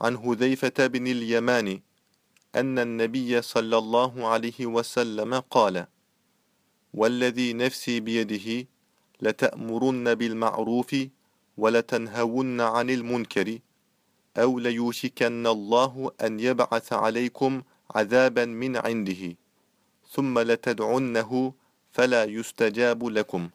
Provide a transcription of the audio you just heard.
عن هذيفة بن اليمان أن النبي صلى الله عليه وسلم قال والذي نفسي بيده لتأمرن بالمعروف ولتنهون عن المنكر أو ليوشكن الله أن يبعث عليكم عذابا من عنده ثم لتدعنه فلا يستجاب لكم.